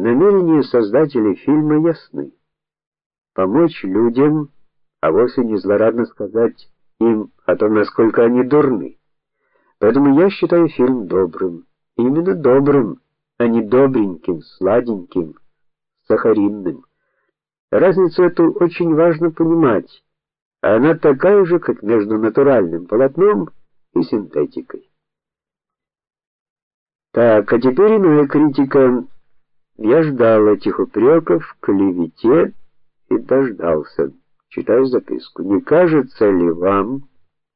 Намерения создателей фильма ясны. Помочь людям, а вовсе не злорадно сказать им о том, насколько они дурны. Поэтому я считаю фильм добрым, именно добрым, а не добреньким, сладеньким, сахаринным. Разницу эту очень важно понимать. Она такая же, как между натуральным полотном и синтетикой. Так, а теперь иная критика. Я ждал этих упреков, клевете и дождался. Читаю записку. Не кажется ли вам,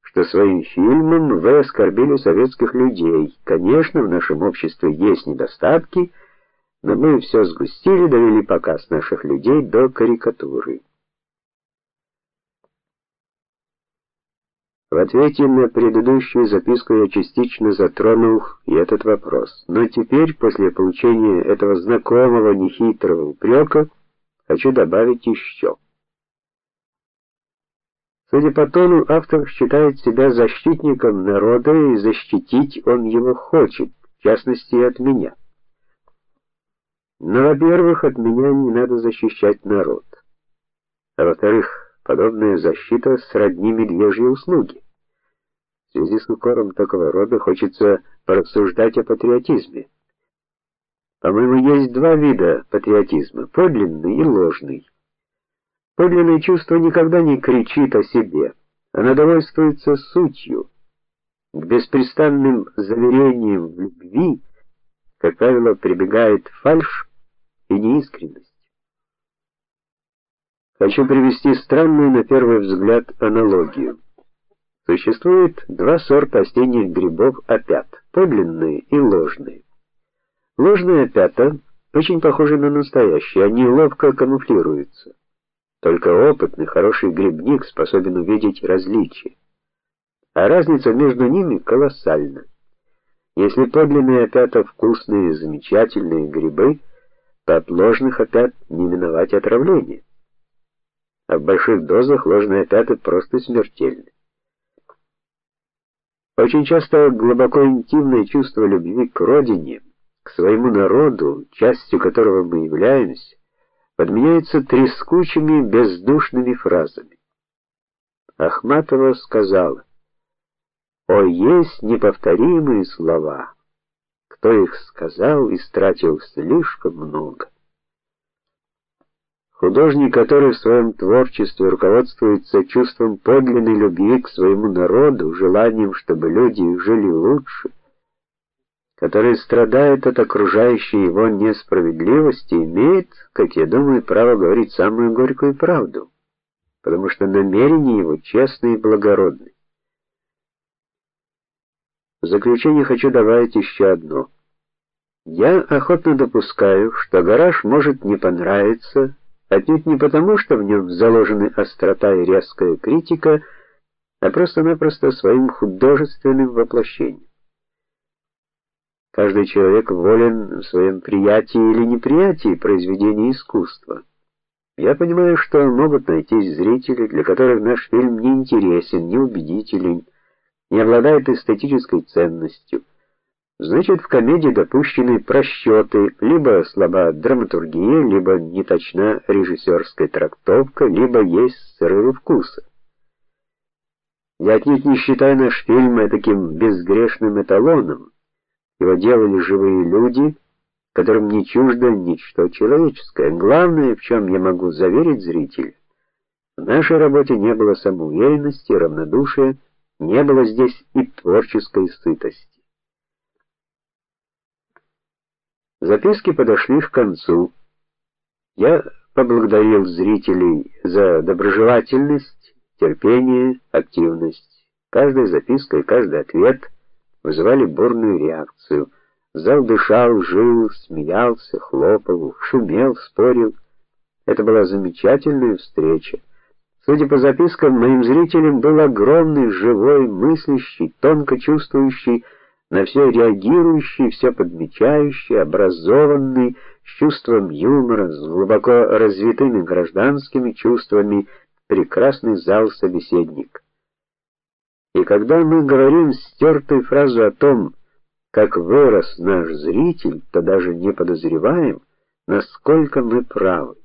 что своим фильмом вы оскорбили советских людей? Конечно, в нашем обществе есть недостатки, но мы все сгустили, довели показ наших людей до карикатуры. В ответе на предыдущую записку я частично затронул и этот вопрос. Но теперь, после получения этого знакомого нехитрого упрека, хочу добавить еще. Судя по тону, автор считает себя защитником народа, и защитить он его хочет, в частности, от меня. Но, во-первых, от меня не надо защищать народ. А во-вторых, подобная защита сродни медвежьей услуги. В связи с укором такого рода хочется порассуждать о патриотизме. По-моему, есть два вида патриотизма: подлинный и ложный. Подлинное чувство никогда не кричит о себе, оно довольствуется сутью. К беспрестанным заверениям в любви как правило, прибегает фальшь и неискренность. Хочу привести странную на первый взгляд аналогию. Существует два сорта осенних грибов опят: подлинные и ложные. Ложные опята очень похожи на настоящие, они ловко камуфлируются. Только опытный, хороший грибник способен увидеть различия. А разница между ними колоссальна. Если подлинные опята вкусные, замечательные грибы, то от ложных опят не миновать отравления. А в больших дозах ложные опята просто смертельны. Очень часто глубоко интимное чувство любви к родине, к своему народу, частью которого мы являемся, подменяется трескучими, бездушными фразами. Ахматова сказала: о, есть неповторимые слова. Кто их сказал, истратил слишком много. Художник, который в своем творчестве руководствуется чувством подлинной любви к своему народу, желанием, чтобы люди жили лучше, который страдает от окружающей его несправедливости, имеет, как я думаю, право говорить самую горькую правду, потому что намерения его честные и благородны. В заключение хочу добавить еще одно. Я охотно допускаю, что гараж может не понравиться, отнюдь не потому, что в нем заложены острота и резкая критика, а просто-напросто своим художественным воплощением. Каждый человек волен в своем приятии или неприятии произведения искусства. Я понимаю, что могут найтись зрители, для которых наш фильм не интересен, не убедителен, не обладает эстетической ценностью. Значит, в комедии допущены просчеты, либо слаба драматургия, либо неточна режиссерская трактовка, либо есть срывы вкуса. Я отнюдь не считаю наш фильм таким безгрешным эталоном. Его делали живые люди, которым не чуждо ничто человеческое. Главное, в чем я могу заверить зрителя, в нашей работе не было самоуверенности, равнодушия, не было здесь и творческой сытости. Записки подошли к концу. Я поблагодарил зрителей за доброжелательность, терпение, активность. Каждая записка и каждый ответ вызывали бурную реакцию. Зал дышал, жил, смеялся, хлопал, шумел, спорил. Это была замечательная встреча. Судя по запискам, моим зрителем был огромный, живой, мыслящий, тонко чувствующий, на все реагирующий, все подмечающий, образованный, с чувством юмора, с глубоко развитыми гражданскими чувствами прекрасный зал собеседник. И когда мы говорим стертую фразу о том, как вырос наш зритель, то даже не подозреваем, насколько мы правы.